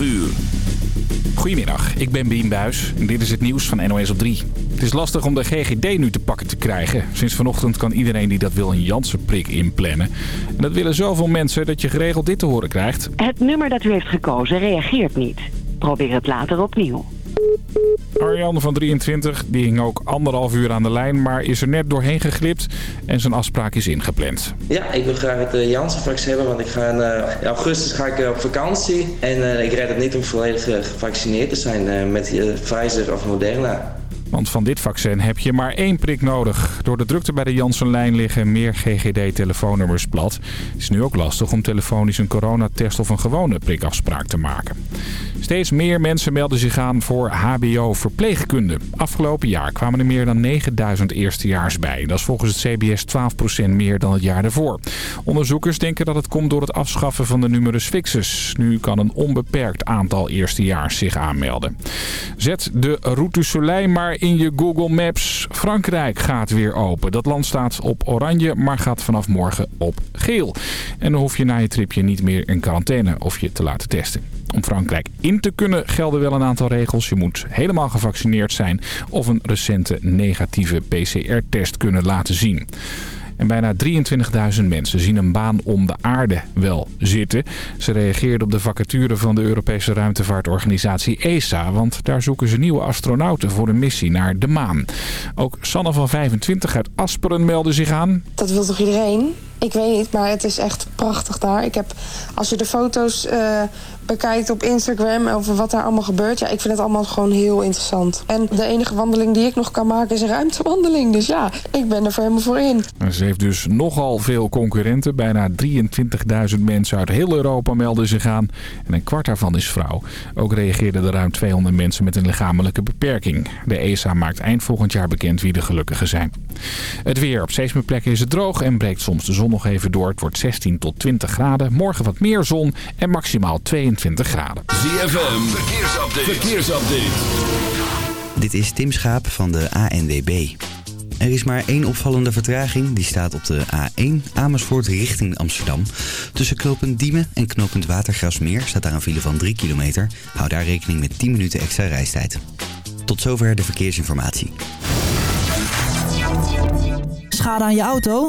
12 uur. Goedemiddag, ik ben Bien Buis en dit is het nieuws van NOS op 3. Het is lastig om de GGD nu te pakken te krijgen. Sinds vanochtend kan iedereen die dat wil een Janssen-prik inplannen. En dat willen zoveel mensen dat je geregeld dit te horen krijgt. Het nummer dat u heeft gekozen reageert niet. Probeer het later opnieuw. Arjan van 23 die hing ook anderhalf uur aan de lijn, maar is er net doorheen geglipt en zijn afspraak is ingepland. Ja, ik wil graag het uh, Janssen-vaccin hebben, want ik ga in, uh, in augustus ga ik uh, op vakantie. En ik red het niet om volledig gevaccineerd te zijn met Pfizer of Moderna. Want van dit vaccin heb je maar één prik nodig. Door de drukte bij de Janssen-lijn liggen meer GGD-telefoonnummers plat. Het is nu ook lastig om telefonisch een coronatest of een gewone prikafspraak te maken. Steeds meer mensen melden zich aan voor hbo-verpleegkunde. Afgelopen jaar kwamen er meer dan 9000 eerstejaars bij. Dat is volgens het CBS 12% meer dan het jaar daarvoor. Onderzoekers denken dat het komt door het afschaffen van de numerus fixus. Nu kan een onbeperkt aantal eerstejaars zich aanmelden. Zet de Route Soleil maar in je Google Maps. Frankrijk gaat weer open. Dat land staat op oranje, maar gaat vanaf morgen op geel. En dan hoef je na je tripje niet meer in quarantaine of je te laten testen. Om Frankrijk in te kunnen gelden wel een aantal regels. Je moet helemaal gevaccineerd zijn of een recente negatieve PCR-test kunnen laten zien. En bijna 23.000 mensen zien een baan om de aarde wel zitten. Ze reageerden op de vacature van de Europese ruimtevaartorganisatie ESA... want daar zoeken ze nieuwe astronauten voor een missie naar de maan. Ook Sanne van 25 uit Asperen meldde zich aan. Dat wil toch iedereen? Ik weet niet, maar het is echt prachtig daar. Ik heb, als je de foto's uh, bekijkt op Instagram over wat daar allemaal gebeurt... ja, ik vind het allemaal gewoon heel interessant. En de enige wandeling die ik nog kan maken is een ruimtewandeling. Dus ja, ik ben er voor helemaal voor in. Ze heeft dus nogal veel concurrenten. Bijna 23.000 mensen uit heel Europa melden zich aan. En een kwart daarvan is vrouw. Ook reageerden er ruim 200 mensen met een lichamelijke beperking. De ESA maakt eind volgend jaar bekend wie de gelukkigen zijn. Het weer. Op steeds meer plekken is het droog en breekt soms de zon nog even door. Het wordt 16 tot 20 graden. Morgen wat meer zon en maximaal 22 graden. ZFM, verkeersupdate. verkeersupdate. Dit is Tim Schaap van de ANWB. Er is maar één opvallende vertraging. Die staat op de A1 Amersfoort richting Amsterdam. Tussen knooppunt Diemen en knooppunt Watergrasmeer staat daar een file van 3 kilometer. Hou daar rekening met 10 minuten extra reistijd. Tot zover de verkeersinformatie. Schade aan je auto?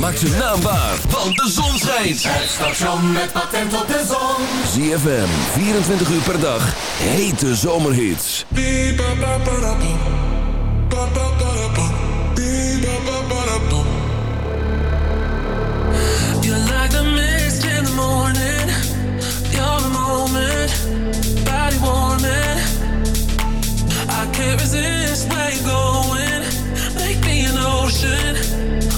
maak zijn naam waar, want de zon schijnt. Het station met patent op de zon. ZFM, 24 uur per dag, hete zomerhits. You're like the mist in the morning. You're the moment, body warming. I can't resist where you're going. Make me an ocean,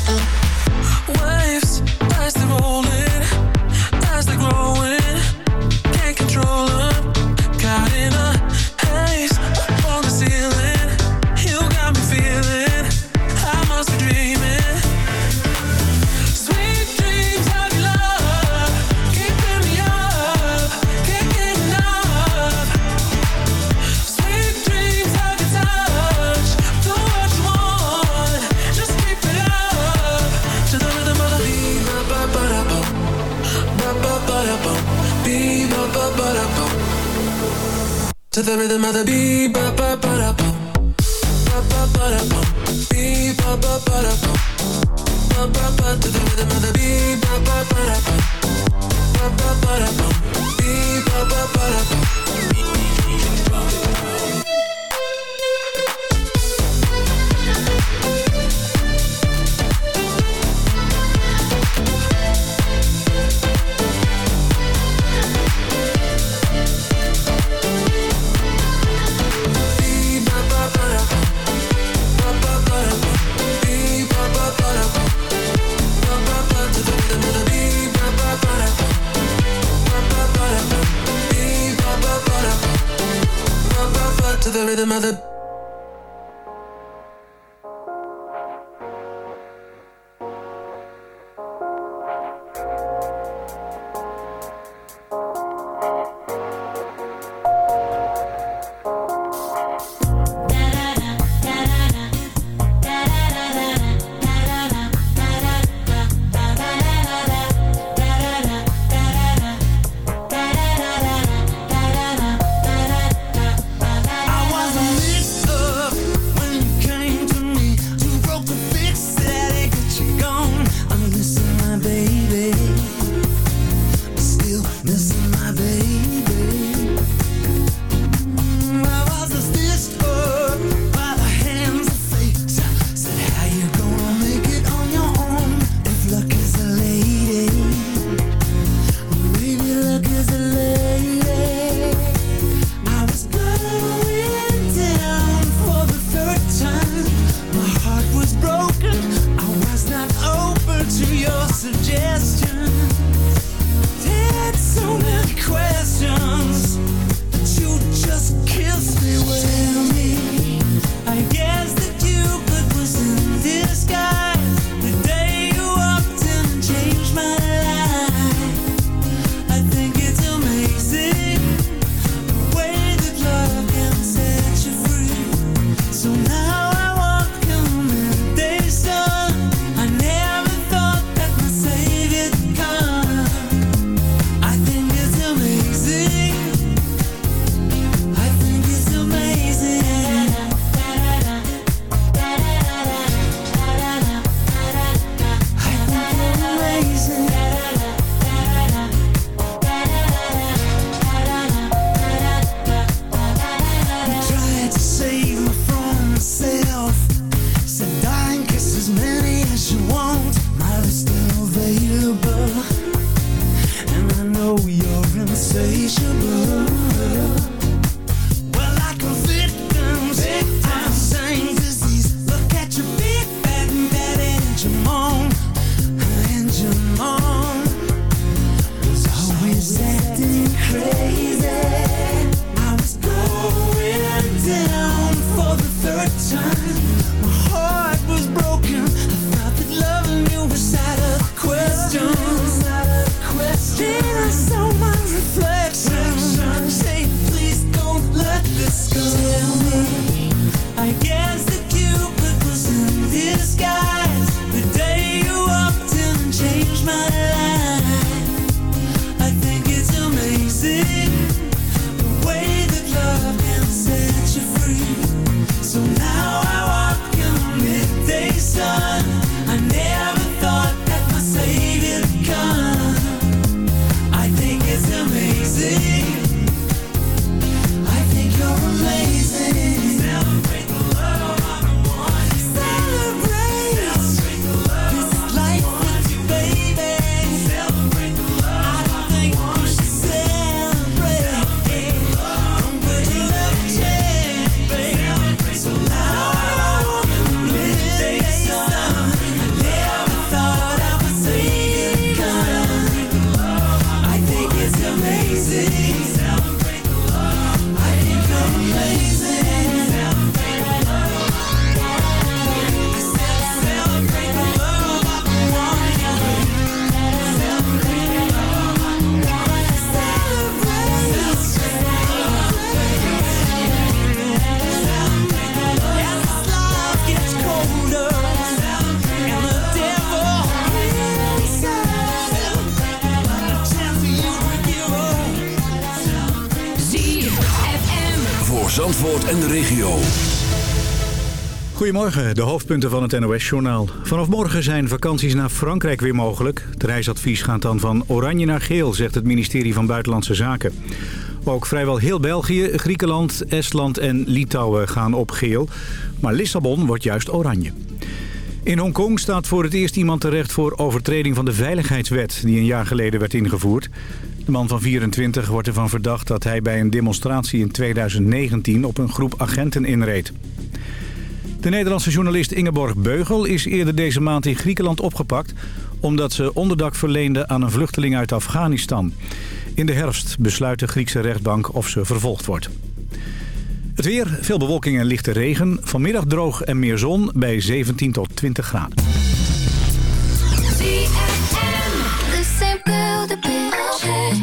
と tomorrow en de regio. Goedemorgen, de hoofdpunten van het NOS-journaal. Vanaf morgen zijn vakanties naar Frankrijk weer mogelijk. Het reisadvies gaat dan van oranje naar geel, zegt het ministerie van Buitenlandse Zaken. Ook vrijwel heel België, Griekenland, Estland en Litouwen gaan op geel. Maar Lissabon wordt juist oranje. In Hongkong staat voor het eerst iemand terecht voor overtreding van de veiligheidswet... die een jaar geleden werd ingevoerd. De man van 24 wordt ervan verdacht dat hij bij een demonstratie in 2019 op een groep agenten inreed. De Nederlandse journalist Ingeborg Beugel is eerder deze maand in Griekenland opgepakt... omdat ze onderdak verleende aan een vluchteling uit Afghanistan. In de herfst besluit de Griekse rechtbank of ze vervolgd wordt. Het weer, veel bewolking en lichte regen. Vanmiddag droog en meer zon bij 17 tot 20 graden.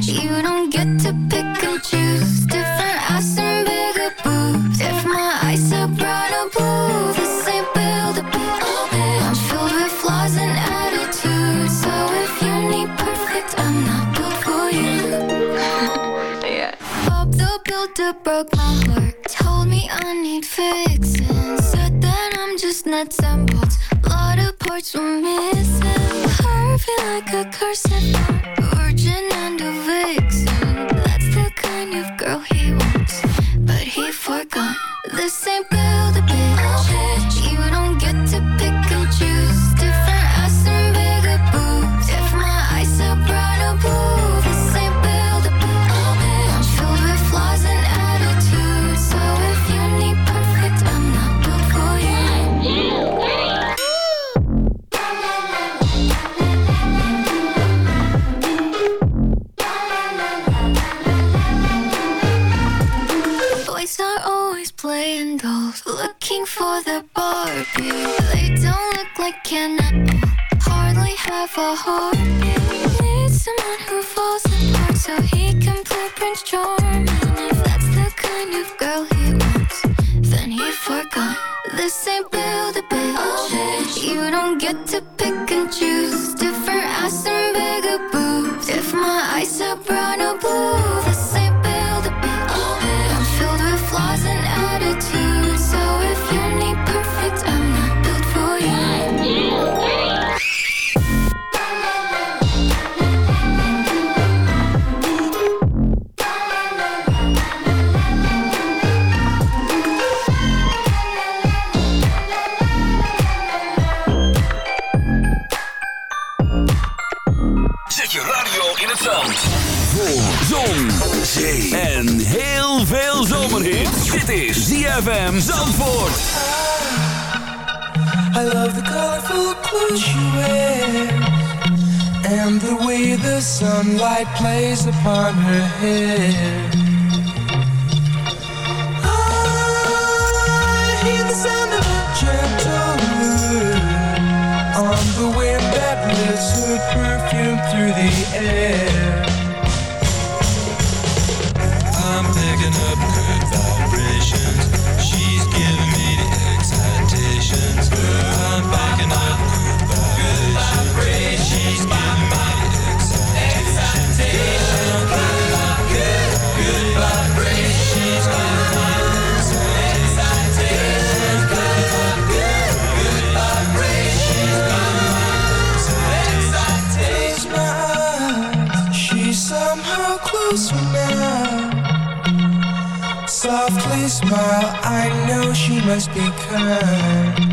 You don't get to pick and choose. Different Builder broke my heart. Told me I need fixing. Said that I'm just nuts and bolts. Lot of parts were missing. Perfect like a corset. Virgin and a vixen. That's the kind of girl he wants. But he forgot. This ain't build a bitch. For the Barbie. They don't look like Ken hardly have a heartbeat. Need someone who falls apart so he can play Prince Charming. If that's the kind of girl he wants, then he forgot. This ain't build a bitch. You don't get to sunlight plays upon her hair she must be kind.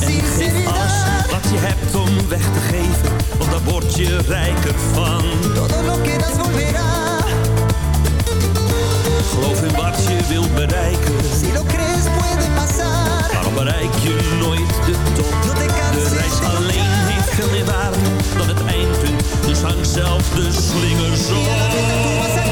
En geef alles wat je hebt om weg te geven, want daar word je rijker van. Geloof in wat je wilt bereiken. maar bereik je nooit de top. de reis alleen heeft veel meer waarde dan het eindpunt. Dus hang zelf de slingers op.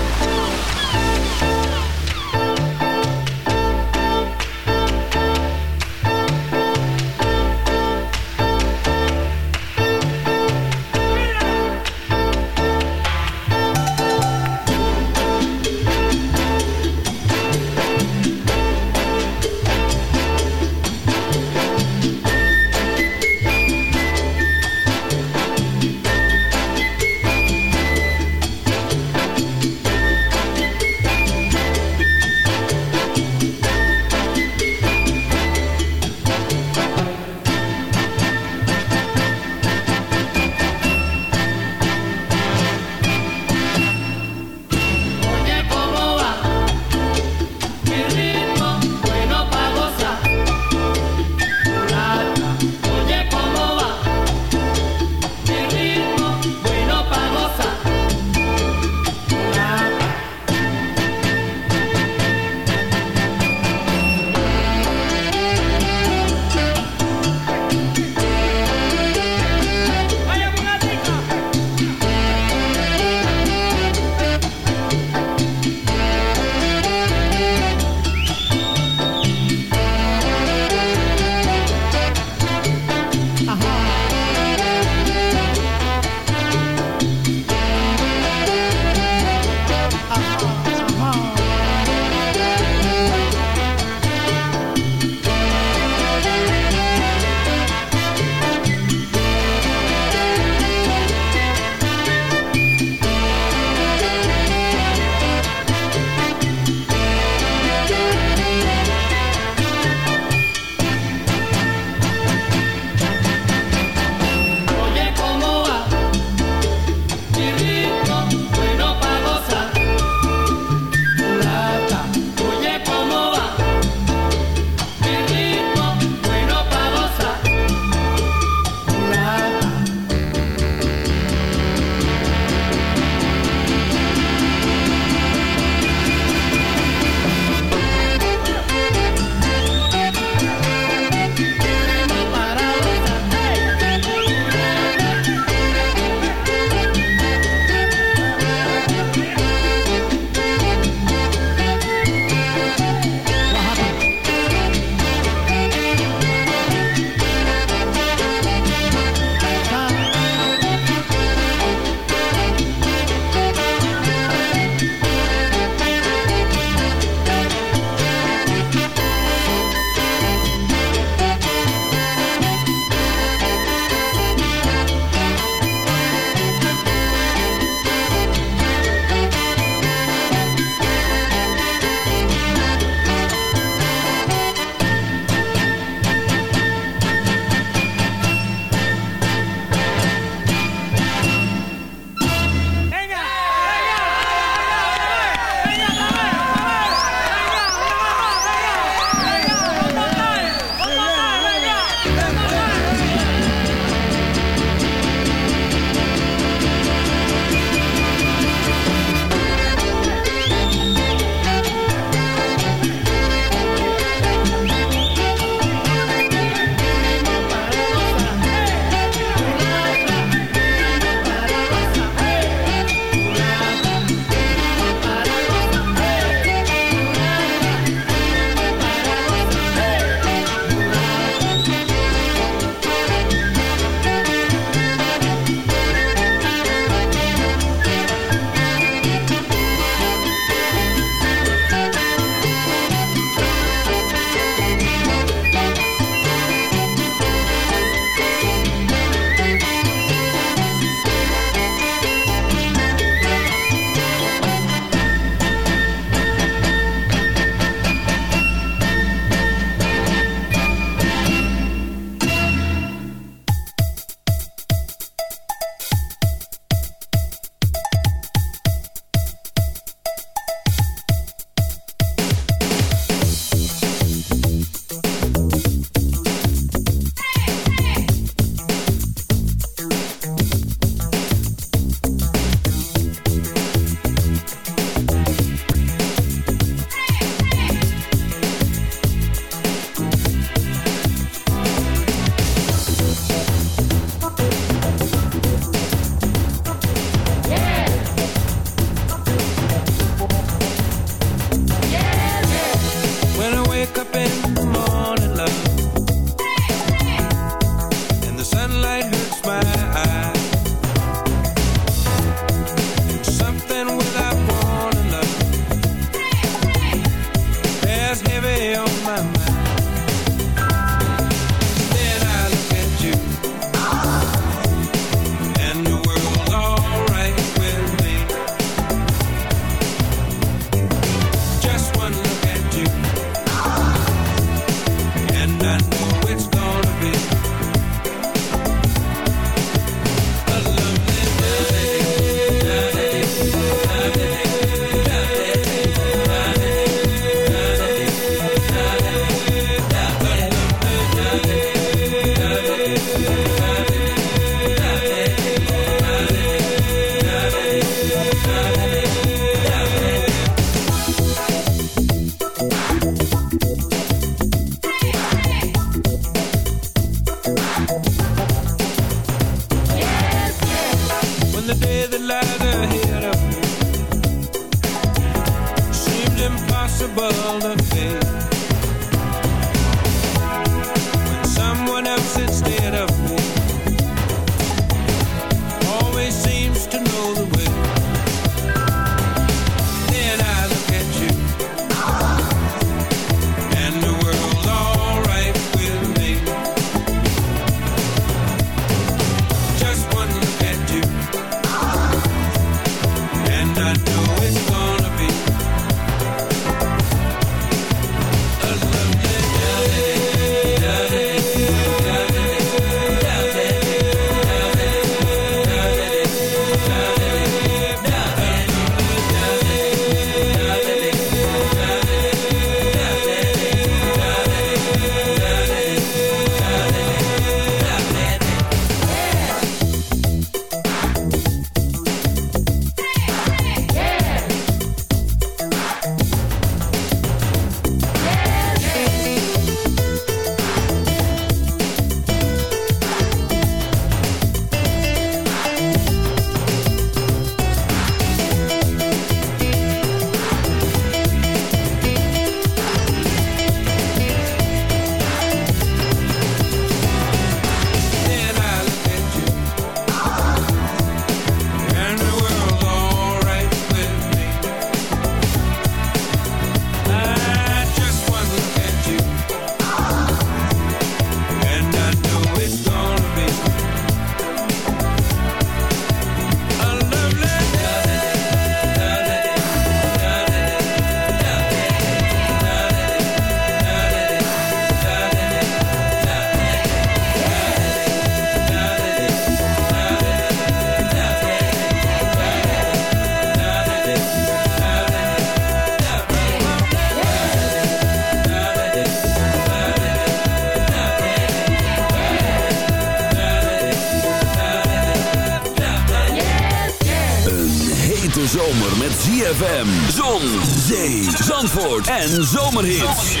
en zomerhits.